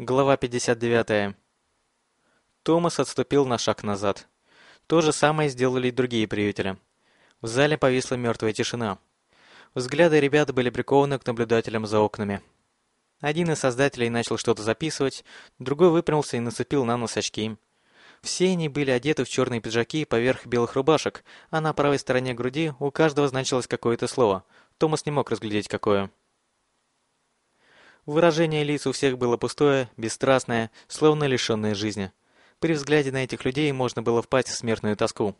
Глава 59. Томас отступил на шаг назад. То же самое сделали и другие приютели. В зале повисла мертвая тишина. Взгляды ребят были прикованы к наблюдателям за окнами. Один из создателей начал что-то записывать, другой выпрямился и нацепил на нос очки. Все они были одеты в черные пиджаки поверх белых рубашек, а на правой стороне груди у каждого значилось какое-то слово. Томас не мог разглядеть какое. Выражение лиц у всех было пустое, бесстрастное, словно лишенное жизни. При взгляде на этих людей можно было впасть в смертную тоску.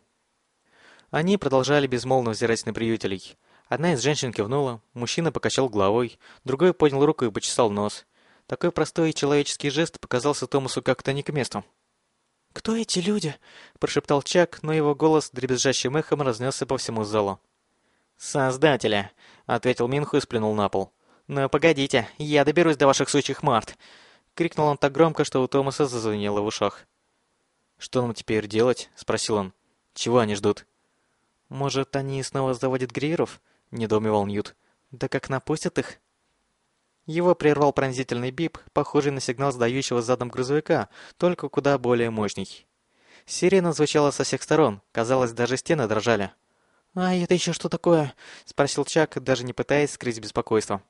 Они продолжали безмолвно взирать на приютелей. Одна из женщин кивнула, мужчина покачал головой, другой поднял руку и почесал нос. Такой простой человеческий жест показался Томасу как-то не к месту. «Кто эти люди?» – прошептал Чак, но его голос дребезжащим эхом разнесся по всему залу. «Создателя!» – ответил Минху и сплюнул на пол. «Ну, погодите, я доберусь до ваших сучьих март!» Крикнул он так громко, что у Томаса зазвенело в ушах. «Что нам теперь делать?» — спросил он. «Чего они ждут?» «Может, они снова заводят гриеров?» — недоумевал Ньют. «Да как напустят их?» Его прервал пронзительный бип, похожий на сигнал сдающего задом грузовика, только куда более мощный. Сирена звучала со всех сторон, казалось, даже стены дрожали. «А это еще что такое?» — спросил Чак, даже не пытаясь скрыть беспокойство.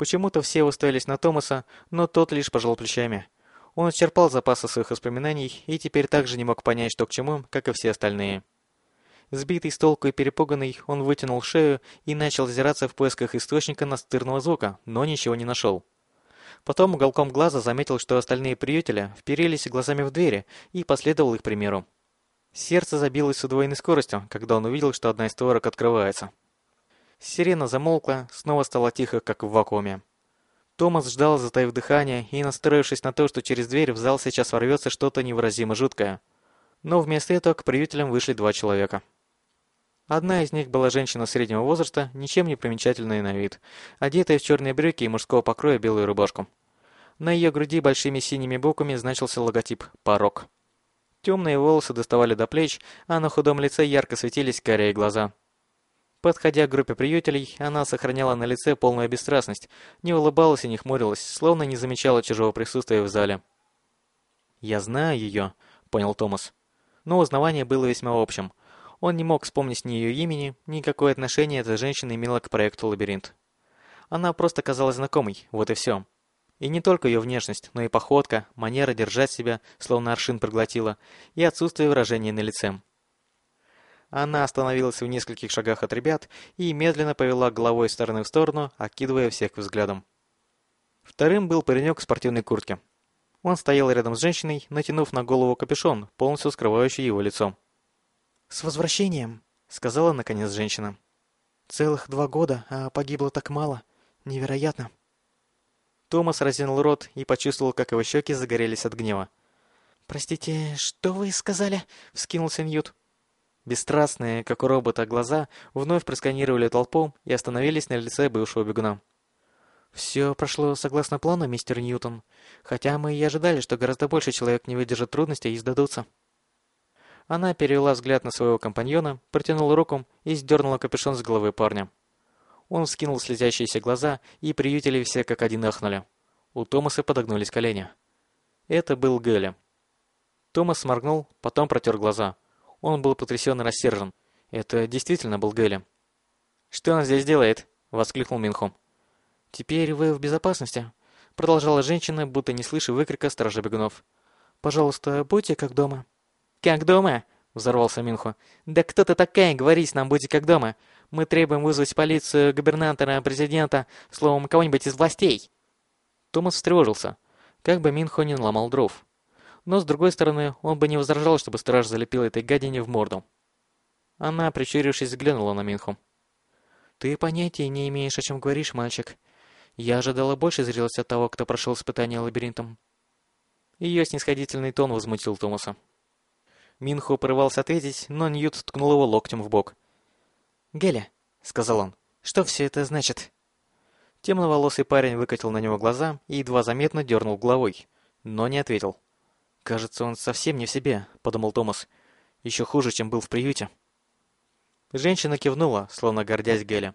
Почему-то все уставились на Томаса, но тот лишь пожал плечами. Он исчерпал запасы своих воспоминаний и теперь также не мог понять, что к чему, как и все остальные. Сбитый с толку и перепуганный, он вытянул шею и начал озираться в поисках источника настырного звука, но ничего не нашел. Потом уголком глаза заметил, что остальные приютели вперились глазами в двери и последовал их примеру. Сердце забилось с удвоенной скоростью, когда он увидел, что одна из створок открывается. Сирена замолкла, снова стало тихо, как в вакууме. Томас ждал, затаив дыхание, и настроившись на то, что через дверь в зал сейчас ворвется что-то невыразимо жуткое. Но вместо этого к приютелям вышли два человека. Одна из них была женщина среднего возраста, ничем не примечательная на вид, одетая в черные брюки и мужского покроя белую рубашку. На ее груди большими синими буквами значился логотип «Порог». Темные волосы доставали до плеч, а на худом лице ярко светились карие глаза. Подходя к группе приютелей, она сохраняла на лице полную бесстрастность, не улыбалась и не хмурилась, словно не замечала чужого присутствия в зале. «Я знаю ее», — понял Томас. Но узнавание было весьма общим. Он не мог вспомнить ни ее имени, ни какое отношение эта женщина имела к проекту «Лабиринт». Она просто казалась знакомой, вот и все. И не только ее внешность, но и походка, манера держать себя, словно аршин проглотила, и отсутствие выражения на лице. Она остановилась в нескольких шагах от ребят и медленно повела головой из стороны в сторону, окидывая всех взглядом. Вторым был паренек в спортивной куртке. Он стоял рядом с женщиной, натянув на голову капюшон, полностью скрывающий его лицо. «С возвращением!» — сказала наконец женщина. «Целых два года, а погибло так мало. Невероятно!» Томас разинул рот и почувствовал, как его щеки загорелись от гнева. «Простите, что вы сказали?» — вскинулся Ньют. Бесстрастные, как у робота, глаза вновь просканировали толпу и остановились на лице бывшего бегуна. «Все прошло согласно плану, мистер Ньютон, хотя мы и ожидали, что гораздо больше человек не выдержит трудностей и сдадутся». Она перевела взгляд на своего компаньона, протянула руку и сдернула капюшон с головы парня. Он вскинул слезящиеся глаза, и приютели все как один ахнули. У Томаса подогнулись колени. Это был Гэля. Томас сморгнул, потом протер глаза. Он был потрясен и рассержен. Это действительно был Гэли. «Что он здесь делает?» — воскликнул Минху. «Теперь вы в безопасности», — продолжала женщина, будто не слыша выкрика стража бегунов. «Пожалуйста, будьте как дома». «Как дома?» — взорвался Минху. «Да кто ты такая, говорить нам, будьте как дома. Мы требуем вызвать полицию, губернатора, президента, словом, кого-нибудь из властей». Томас встревожился. Как бы Минхо не наломал дров но, с другой стороны, он бы не возражал, чтобы страж залепил этой гадине в морду. Она, прищурившись, взглянула на Минху. «Ты понятия не имеешь, о чем говоришь, мальчик. Я ожидала больше зрелости от того, кто прошел испытание лабиринтом». Ее снисходительный тон возмутил Томаса. Минху порывался ответить, но Ньют ткнул его локтем в бок. «Геля», — сказал он, — «что все это значит?» Темноволосый парень выкатил на него глаза и едва заметно дернул головой, но не ответил. «Кажется, он совсем не в себе», — подумал Томас. «Еще хуже, чем был в приюте». Женщина кивнула, словно гордясь Геля.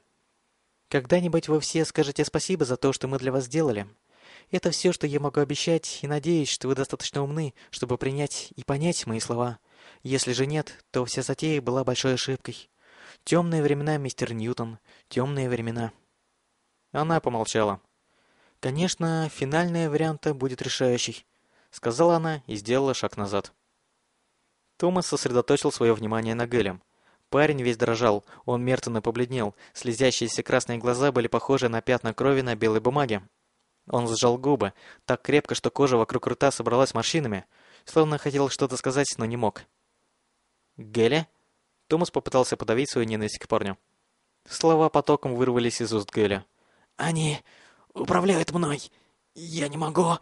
«Когда-нибудь вы все скажете спасибо за то, что мы для вас сделали. Это все, что я могу обещать, и надеюсь, что вы достаточно умны, чтобы принять и понять мои слова. Если же нет, то вся затея была большой ошибкой. Темные времена, мистер Ньютон, темные времена». Она помолчала. «Конечно, финальный вариант будет решающий», — сказала она и сделала шаг назад. Томас сосредоточил свое внимание на Гелем. Парень весь дрожал, он мертвенно побледнел, слезящиеся красные глаза были похожи на пятна крови на белой бумаге. Он сжал губы, так крепко, что кожа вокруг рта собралась морщинами, словно хотел что-то сказать, но не мог. «Геля?» Томас попытался подавить свою ненависть к парню. Слова потоком вырвались из уст Геля. «Они управляют мной! Я не могу!»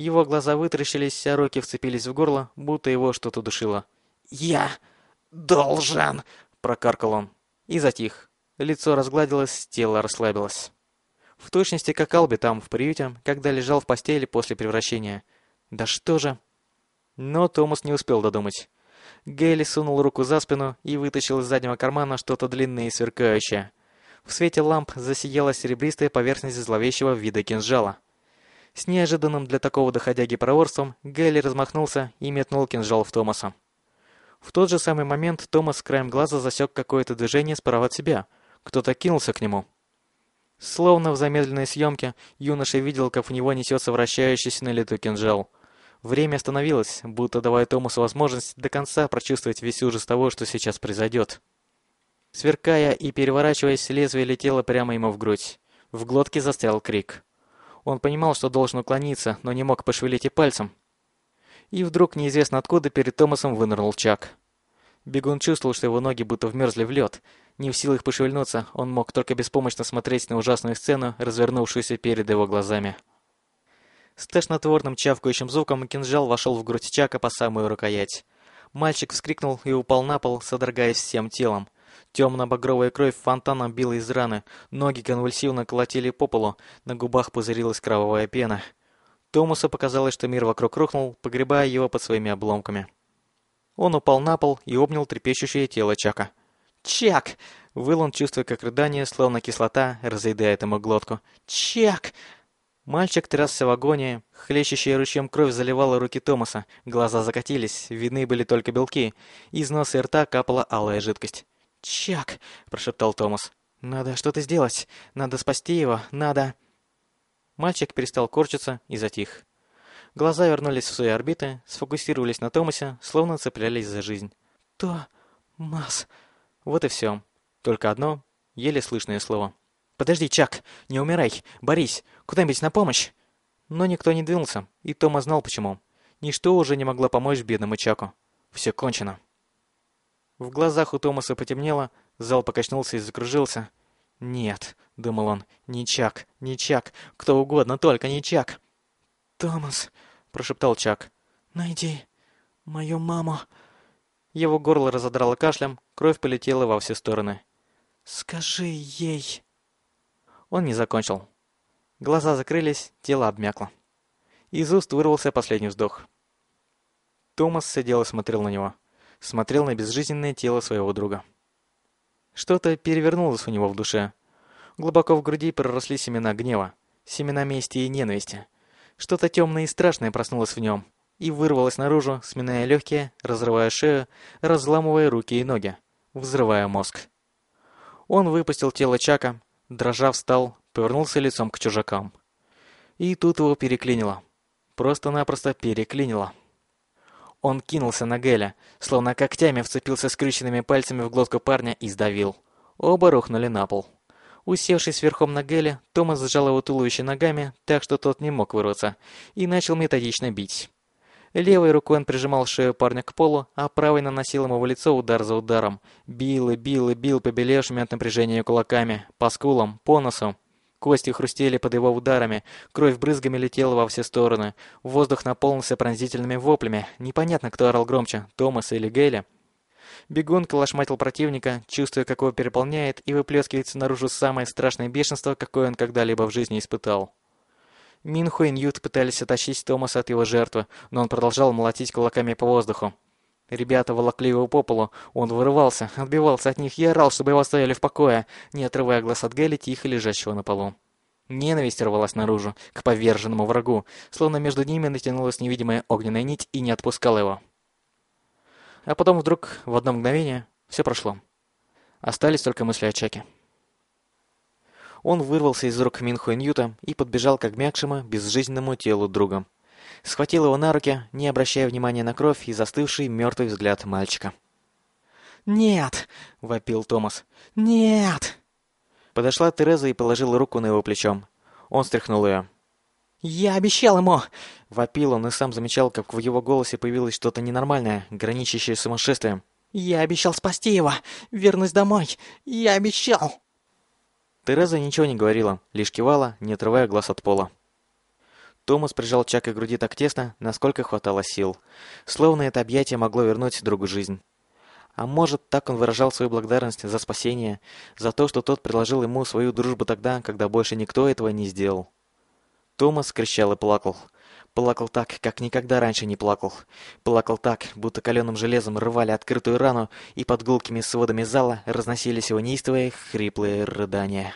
Его глаза вытаращились, а руки вцепились в горло, будто его что-то душило. «Я должен!» — прокаркал он. И затих. Лицо разгладилось, тело расслабилось. В точности, как Алби там, в приюте, когда лежал в постели после превращения. Да что же... Но Томас не успел додумать. Гейли сунул руку за спину и вытащил из заднего кармана что-то длинное и сверкающее. В свете ламп засияла серебристая поверхность зловещего вида кинжала. С неожиданным для такого доходяги проворством Гейли размахнулся и метнул кинжал в Томаса. В тот же самый момент Томас краем глаза засек какое-то движение справа от себя. Кто-то кинулся к нему. Словно в замедленной съемке, юноша видел, как в него несется вращающийся на лету кинжал. Время остановилось, будто давая Томасу возможность до конца прочувствовать весь ужас того, что сейчас произойдет. Сверкая и переворачиваясь, лезвие летело прямо ему в грудь. В глотке застрял крик. Он понимал, что должен уклониться, но не мог пошевелить и пальцем. И вдруг неизвестно откуда перед Томасом вынырнул Чак. Бегун чувствовал, что его ноги будто вмерзли в лед. Не в силах пошевельнуться, он мог только беспомощно смотреть на ужасную сцену, развернувшуюся перед его глазами. С тошнотворным чавкающим звуком кинжал вошел в грудь Чака по самую рукоять. Мальчик вскрикнул и упал на пол, содрогаясь всем телом. Темно-багровая кровь фонтаном била из раны, ноги конвульсивно колотили по полу, на губах пузырилась кровавая пена. Томасу показалось, что мир вокруг рухнул, погребая его под своими обломками. Он упал на пол и обнял трепещущее тело Чака. «Чак!» — выл он, чувствуя, как рыдание, словно кислота, разъедает ему глотку. «Чак!» Мальчик трясся в агонии, хлещущая ручьем кровь заливала руки Томаса, глаза закатились, видны были только белки, из носа и рта капала алая жидкость. «Чак!» — прошептал Томас. «Надо что-то сделать, надо спасти его, надо...» Мальчик перестал корчиться и затих. Глаза вернулись в свои орбиты, сфокусировались на Томасе, словно цеплялись за жизнь. «То-мас...» Вот и все. Только одно, еле слышное слово. «Подожди, Чак, не умирай, борись, куда-нибудь на помощь!» Но никто не двинулся, и Тома знал почему. Ничто уже не могло помочь бедному Чаку. Все кончено. В глазах у Томаса потемнело, зал покачнулся и закружился. «Нет», — думал он, — «не Чак, не Чак, кто угодно, только не Чак». «Томас», — прошептал Чак, — «найди мою маму». Его горло разодрало кашлем, кровь полетела во все стороны. «Скажи ей...» Он не закончил. Глаза закрылись, тело обмякло. Из уст вырвался последний вздох. Томас сидел и смотрел на него. Смотрел на безжизненное тело своего друга. Что-то перевернулось у него в душе. Глубоко в груди проросли семена гнева, семена мести и ненависти. Что-то темное и страшное проснулось в нем и вырвалось наружу, сминая легкие, разрывая шею, разламывая руки и ноги, взрывая мозг. Он выпустил тело Чака, дрожа встал, повернулся лицом к чужакам. И тут его переклинило. Просто-напросто переклинило. Он кинулся на Геля, словно когтями вцепился скрюченными пальцами в глотку парня и сдавил. Оба рухнули на пол. Усевшись верхом на Геле, Томас сжал его туловище ногами, так что тот не мог вырваться, и начал методично бить. Левой рукой он прижимал шею парня к полу, а правой наносил ему в лицо удар за ударом. Бил и бил и бил побелевшими от напряжения кулаками, по скулам, по носу. Кости хрустели под его ударами, кровь брызгами летела во все стороны. Воздух наполнился пронзительными воплями. Непонятно, кто орал громче, Томас или Гейля. Бегун калашматил противника, чувствуя, как его переполняет, и выплескивается наружу самое страшное бешенство, какое он когда-либо в жизни испытал. Минху и Ньют пытались оттащить Томаса от его жертвы, но он продолжал молотить кулаками по воздуху. Ребята волокли его по полу, он вырывался, отбивался от них и орал, чтобы его оставили в покое, не отрывая глаз от Гэлли, тихо лежащего на полу. Ненависть рвалась наружу, к поверженному врагу, словно между ними натянулась невидимая огненная нить и не отпускала его. А потом вдруг, в одно мгновение, все прошло. Остались только мысли о Чаке. Он вырвался из рук Минху Ньюта и подбежал к обмякшему, безжизненному телу друга. Схватил его на руки, не обращая внимания на кровь и застывший мертвый взгляд мальчика. «Нет!» — вопил Томас. «Нет!» Подошла Тереза и положила руку на его плечо. Он стряхнул ее. «Я обещал ему!» Вопил он и сам замечал, как в его голосе появилось что-то ненормальное, граничащее с сумасшествием. «Я обещал спасти его! Вернусь домой! Я обещал!» Тереза ничего не говорила, лишь кивала, не отрывая глаз от пола. Томас прижал Чака к груди так тесно, насколько хватало сил. Словно это объятие могло вернуть другу жизнь. А может, так он выражал свою благодарность за спасение, за то, что тот предложил ему свою дружбу тогда, когда больше никто этого не сделал. Томас кричал и плакал. Плакал так, как никогда раньше не плакал. Плакал так, будто каленым железом рвали открытую рану, и под гулкими сводами зала разносились его неистовые хриплые рыдания.